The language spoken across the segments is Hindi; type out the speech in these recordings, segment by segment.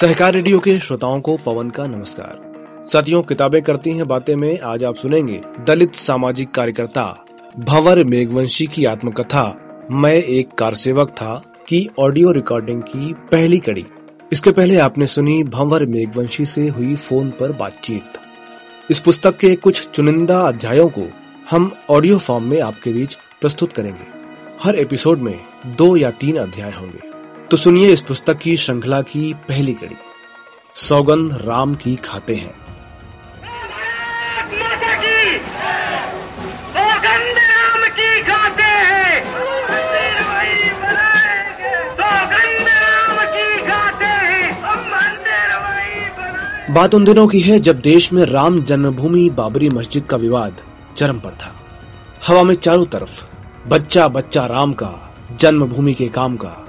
सहकार रेडियो के श्रोताओं को पवन का नमस्कार। साथियों, किताबें करती हैं बातें में, आज आप सुनेंगे दलित सामाजिक कार्यकर्ता भंवर मेघवंशी की आत्मकथा, मैं एक कार सेवक था की ऑडियो रिकॉर्डिंग की पहली कड़ी। इसके पहले आपने सुनी भंवर मेघवंशी से हुई फ़ोन पर बातचीत। इस पुस्तक के कुछ चुनिंदा अध्यायों को हम ऑडियो फॉर्म में आपके बीच प्रस्तुत करेंगे। हर एपिसोड में दो या तीन अध्याय होंगे। तो सुनिए इस पुस्तक की श्रृंखला की पहली कड़ी। सौगंध राम की खाते हैं। बात उन दिनों की है जब देश में राम जन्मभूमि बाबरी मस्जिद का विवाद चरम पर था। हवा में चारों तरफ़ बच्चा बच्चा राम का जन्मभूमि के काम का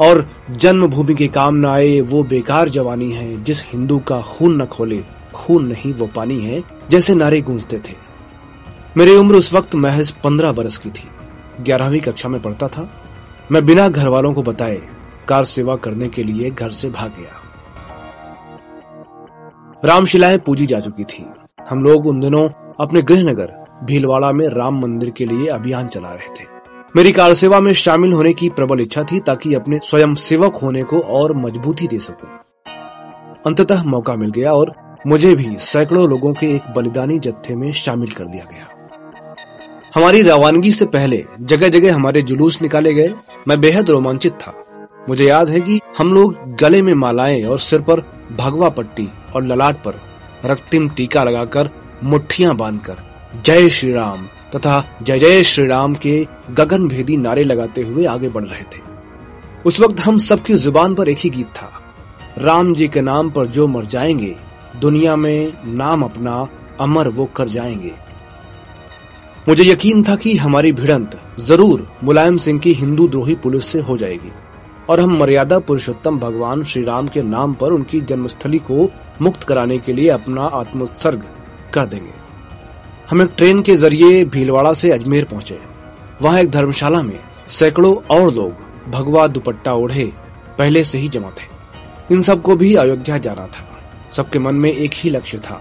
और जन्मभूमि के काम न आए वो बेकार जवानी है जिस हिंदू का खून न खोले, खून नहीं वो पानी है, जैसे नारे गूंजते थे। मेरी उम्र उस वक्त महज पंद्रह बरस की थी। ग्यारहवीं कक्षा में पढ़ता था। मैं बिना घर वालों को बताए कार सेवा करने के लिए घर से भाग गया। रामशिलाएँ पूजी जा चुकी थी। हम लोग उन दिनों अपने गृहनगर भीलवाड़ा में राम मंदिर के लिए अभियान चला रहे थे। मेरी कार सेवा में शामिल होने की प्रबल इच्छा थी ताकि अपने स्वयं सेवक होने को और मजबूती दे सकूँ। अंततः मौका मिल गया और मुझे भी सैकड़ों लोगों के एक बलिदानी जत्थे में शामिल कर दिया गया। हमारी रवानगी से पहले जगह जगह हमारे जुलूस निकाले गए। मैं बेहद रोमांचित था। मुझे याद है कि हम लोग गले में मालाएँ और सिर पर भगवा पट्टी और ललाट पर रक्तिम टीका लगाकर मुठ्ठियाँ बांधकर जय श्री राम तथा जय जय श्री राम के गगन भेदी नारे लगाते हुए आगे बढ़ रहे थे। उस वक्त हम सबकी ज़ुबान पर एक ही गीत था। राम जी के नाम पर जो मर जाएँगे, दुनिया में नाम अपना अमर वो कर जाएँगे। मुझे यकीन था कि हमारी भिड़ंत ज़रूर मुलायम सिंह की हिंदू द्रोही पुलिस से हो जाएगी, और हम मर्यादा पुरुषोत्तम भगवान श्री राम के नाम पर उनकी जन्मस्थली को मुक्त कराने के लिए अपना आत्मोत्सर्ग कर देंगे। हम एक ट्रेन के ज़रिए भीलवाड़ा से अजमेर पहुँचे। वहाँ एक धर्मशाला में सैकड़ों और लोग भगवा दुपट्टा ओढ़े पहले से ही जमा थे। इन सबको भी अयोध्या जाना था। सबके मन में एक ही लक्ष्य था,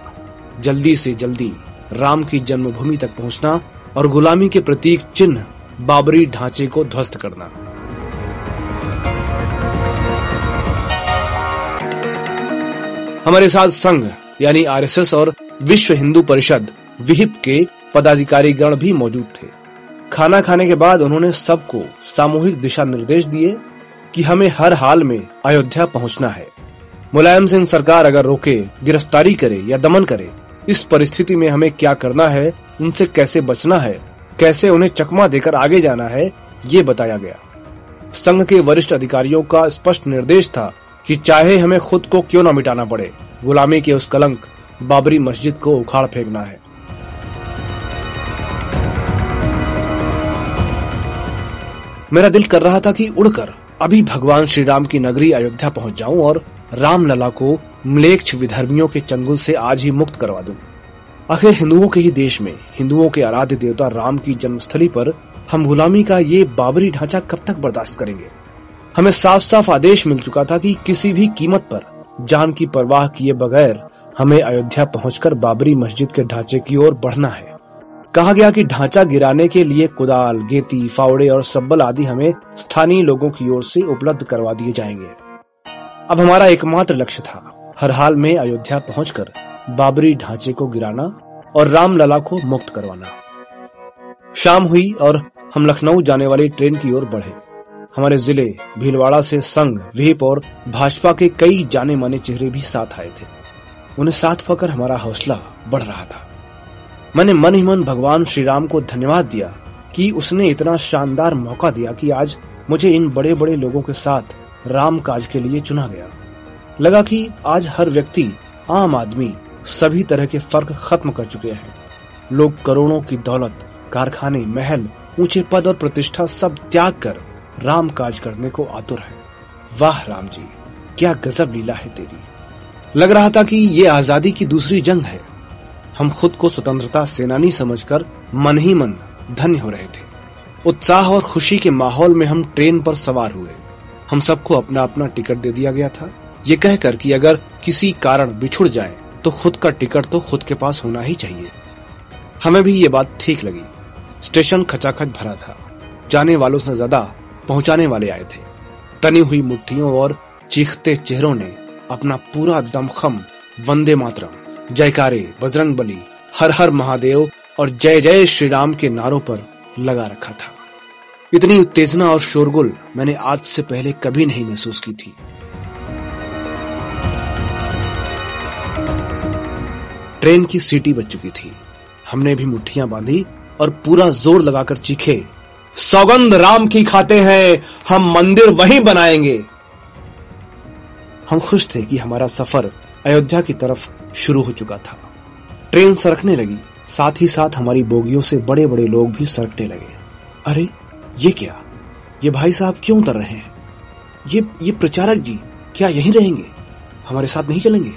जल्दी से जल्दी राम की जन्मभूमि तक पहुँचना और गुलामी के प्रतीक चिन्ह बाबरी ढांचे को ध्वस्त करना। हमारे साथ संघ, यानी आरएसएस और विश्व हिंदू परिषद विहिप के पदाधिकारी गण भी मौजूद थे। खाना खाने के बाद उन्होंने सबको सामूहिक दिशा निर्देश दिए कि हमें हर हाल में अयोध्या पहुँचना है। मुलायम सिंह सरकार अगर रोके, गिरफ्तारी करे या दमन करे, इस परिस्थिति में हमें क्या करना है, उनसे कैसे बचना है, कैसे उन्हें चकमा देकर आगे जाना है, ये बताया गया। संघ के वरिष्ठ अधिकारियों का स्पष्ट निर्देश था कि चाहे हमें खुद को क्यों न मिटाना पड़े, गुलामी के उस कलंक बाबरी मस्जिद को उखाड़ फेंकना है। मेरा दिल कर रहा था कि उड़कर अभी भगवान श्री राम की नगरी अयोध्या पहुँच जाऊँ और राम लला को म्लेक्ष विधर्मियों के चंगुल से आज ही मुक्त करवा दूँ। आखिर हिंदुओं के ही देश में, हिंदुओं के आराध्य देवता राम की जन्मस्थली पर हम गुलामी का ये बाबरी ढांचा कब तक बर्दाश्त करेंगे हमें साफ़ साफ़ आदेश मिल चुका था कि किसी भी कीमत पर, जान की परवाह किए बगैर हमें अयोध्या पहुंचकर बाबरी मस्जिद के ढांचे की ओर बढ़ना है कहा गया कि ढांचा गिराने के लिए कुदाल, गेती, फावड़े और सब्बल आदि हमें स्थानीय लोगों की ओर से उपलब्ध करवा दिए जाएँगे। अब हमारा एकमात्र लक्ष्य था, हर हाल में अयोध्या पहुंचकर बाबरी ढांचे को गिराना और रामलला को मुक्त करवाना। शाम हुई और हम लखनऊ जाने वाली ट्रेन की ओर बढ़े। हमारे ज़िले, भीलवाड़ा से संघ विप और भाजपा के कई जाने माने चेहरे भी साथ आए थे। उन्हें साथ पाकर हमारा हौसला बढ़ रहा था। मैंने मन ही मन भगवान श्री राम को धन्यवाद दिया कि उसने इतना शानदार मौका दिया कि आज मुझे इन बड़े बड़े लोगों के साथ राम काज के लिए चुना गया। लगा कि आज हर व्यक्ति, आम आदमी, सभी तरह के फ़र्क खत्म कर चुके हैं। लोग करोड़ों की दौलत, कारखाने, महल, ऊँचे पद और प्रतिष्ठा सब त्याग कर राम काज करने को आतुर है। वाह राम जी, क्या गजब लीला है तेरी। लग रहा था कि ये आज़ादी की दूसरी जंग है। हम खुद को स्वतंत्रता सेनानी समझकर मन ही मन धन्य हो रहे थे। उत्साह और खुशी के माहौल में हम ट्रेन पर सवार हुए। हम सबको अपना अपना टिकट दे दिया गया था। ये कहकर कि अगर किसी कारण बिछुड़ जाए तो खुद का टिकट तो खुद के पास होना ही चाहिए। हमें भी ये बात ठीक लगी। स्टेशन खचाखच भरा था। जाने वालों से ज़्यादा पहुँचाने वाले आए थे। तनी हुई मुट्ठियों और चीखते चेहरों ने अपना पूरा दमखम वंदे मातरम जयकारे, बजरंग बली, हर हर महादेव और जय जय श्री राम के नारों पर लगा रखा था। इतनी उत्तेजना और शोरगुल मैंने आज से पहले कभी नहीं महसूस की थी। ट्रेन की सीटी बच चुकी थी। हमने भी मुट्ठियाँ बांधी और पूरा ज़ोर लगाकर चीखे, सौगंध राम की खाते हैं, हम मंदिर वहीं बनाएँगे। हम खुश थे कि हमारा सफ़र अयोध्या की तरफ़ शुरू हो चुका था। ट्रेन सरकने लगी, साथ ही साथ हमारी बोगियों से बड़े बड़े लोग भी सरकने लगे। अरे, ये क्या? ये भाई साहब क्यों उतर रहे हैं? ये ये प्रचारक जी, क्या यहीं रहेंगे? हमारे साथ नहीं चलेंगे?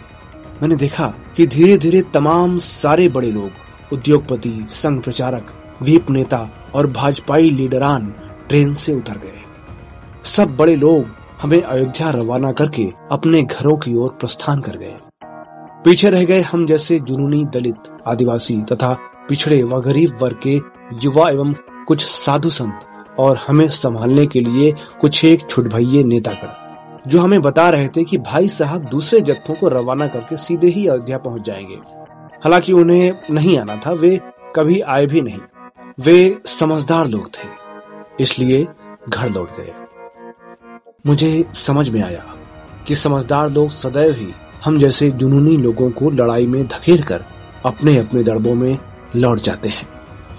मैंने देखा कि धीरे धीरे तमाम सारे बड़े लोग, उद्योगपति, संघ प्रचारक, वीप नेता और भाजपाई लीडरान ट्रेन से उतर गए। सब बड़े लोग हमें अयोध्या रवाना करके अपने घरों की ओर प्रस्थान कर गए। पीछे रह गए हम जैसे जुनूनी दलित, आदिवासी तथा पिछड़े व गरीब वर्ग के युवा एवं कुछ साधु संत, और हमें संभालने के लिए कुछ एक छुटभैये नेतागण, जो हमें बता रहे थे कि भाई साहब दूसरे जत्थों को रवाना करके सीधे ही अयोध्या पहुँच जाएँगे। हालाँकि उन्हें नहीं आना था, वे कभी आए भी नहीं। वे समझदार लोग थे, इसलिए घर लौट गए। मुझे समझ में आया कि समझदार लोग सदैव ही हम जैसे जुनूनी लोगों को लड़ाई में धकेल कर अपने अपने दड़बों में लौट जाते हैं।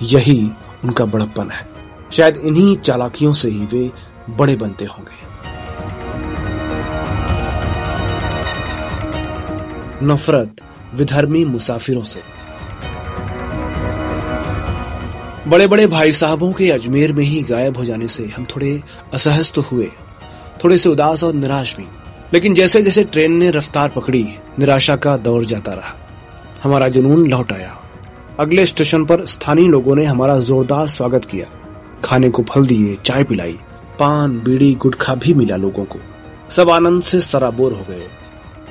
यही उनका बड़प्पन है। शायद इन्हीं चालाकियों से ही वे बड़े बनते होंगे। नफरत विधर्मी मुसाफिरों से। बड़े बड़े भाई साहबों के अजमेर में ही गायब हो जाने से हम थोड़े असहज तो हुए, थोड़े से उदास और निराश भी। लेकिन जैसे जैसे ट्रेन ने रफ्तार पकड़ी, निराशा का दौर जाता रहा। हमारा जुनून लौट आया। अगले स्टेशन पर स्थानीय लोगों ने हमारा जोरदार स्वागत किया। खाने को फल दिए, चाय पिलाई, पान, बीड़ी, गुटखा भी मिला लोगों को। सब आनंद से सराबोर हो गए।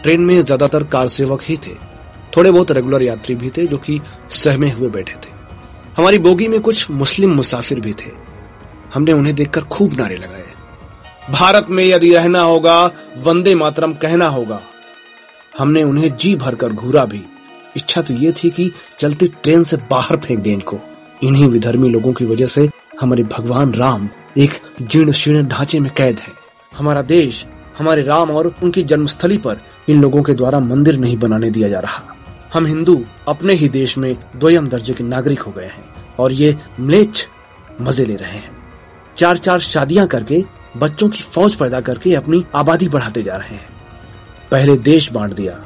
ट्रेन में ज़्यादातर कार सेवक ही थे। थोड़े बहुत रेगुलर यात्री भी थे जो कि सहमे हुए बैठे थे। हमारी बोगी में कुछ मुस्लिम मुसाफिर भी थे। हमने उन्हें देखकर खूब नारे लगाए। भारत में यदि रहना होगा, वंदे मातरम कहना होगा। हमने उन्हें जी भरकर घूरा भी। इच्छा तो ये थी कि चलती ट्रेन से बाहर फेंक दें इनको। इन्हीं विधर्मी लोगों की वजह से हमारे भगवान राम एक जीर्ण शीर्ण ढांचे में कैद है। हमारा देश, हमारे राम और उनकी जन्मस्थली पर इन लोगों के द्वारा मंदिर नहीं बनाने दिया जा रहा। हम हिंदू अपने ही देश में द्वयम दर्जे के नागरिक हो गए हैं और ये म्लेच्छ मज़े ले रहे हैं। चार चार शादियाँ करके बच्चों की फौज पैदा करके अपनी आबादी बढ़ाते जा रहे हैं। पहले देश बांट दिया,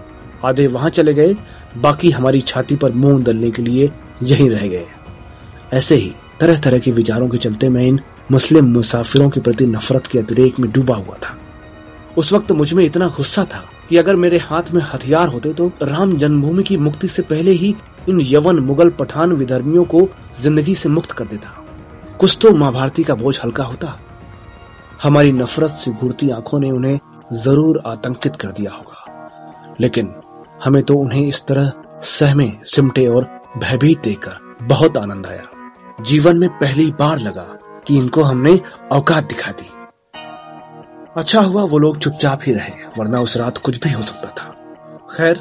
आधे वहाँ चले गए, बाकी हमारी छाती पर मूंग दलने के लिए यहीं रह गए। ऐसे ही तरह तरह के विचारों के चलते मैं इन मुस्लिम मुसाफिरों के प्रति नफरत के अतिरेक में डूबा हुआ था। उस वक्त मुझमें इतना गुस्सा था कि अगर मेरे हाथ में हथियार होते तो राम जन्मभूमि की मुक्ति से पहले ही इन यवन मुगल पठान विधर्मियों को ज़िंदगी से मुक्त कर देता। कुछ तो महाभारती का बोझ हल्का होता हमारी नफरत से घूरती आँखों ने उन्हें ज़रूर आतंकित कर दिया होगा। लेकिन हमें तो उन्हें इस तरह सहमे, सिमटे और भयभीत देखकर बहुत आनंद आया। जीवन में पहली बार लगा कि इनको हमने औकात दिखा दी। अच्छा हुआ वो लोग चुपचाप ही रहे, वरना उस रात कुछ भी हो सकता था। खैर,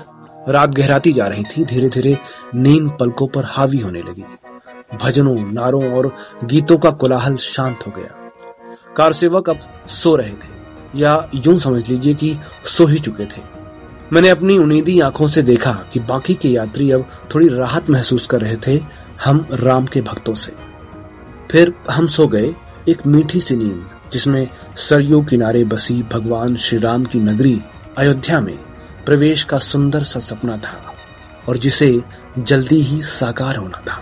रात गहराती जा रही थी धीरे धीरे नींद पलकों पर हावी होने लगी। भजनों, नारों और गीतों का कोलाहल शांत हो गया। कार सेवक अब सो रहे थे, या यूँ समझ लीजिए कि सो ही चुके थे। मैंने अपनी उन्नीदी आँखों से देखा कि बाकी के यात्री अब थोड़ी राहत महसूस कर रहे थे हम राम के भक्तों से। फिर हम सो गए एक मीठी सी नींद, जिसमें सरयू किनारे बसी भगवान श्री राम की नगरी अयोध्या में प्रवेश का सुंदर सा सपना था, और जिसे जल्दी ही साकार होना था।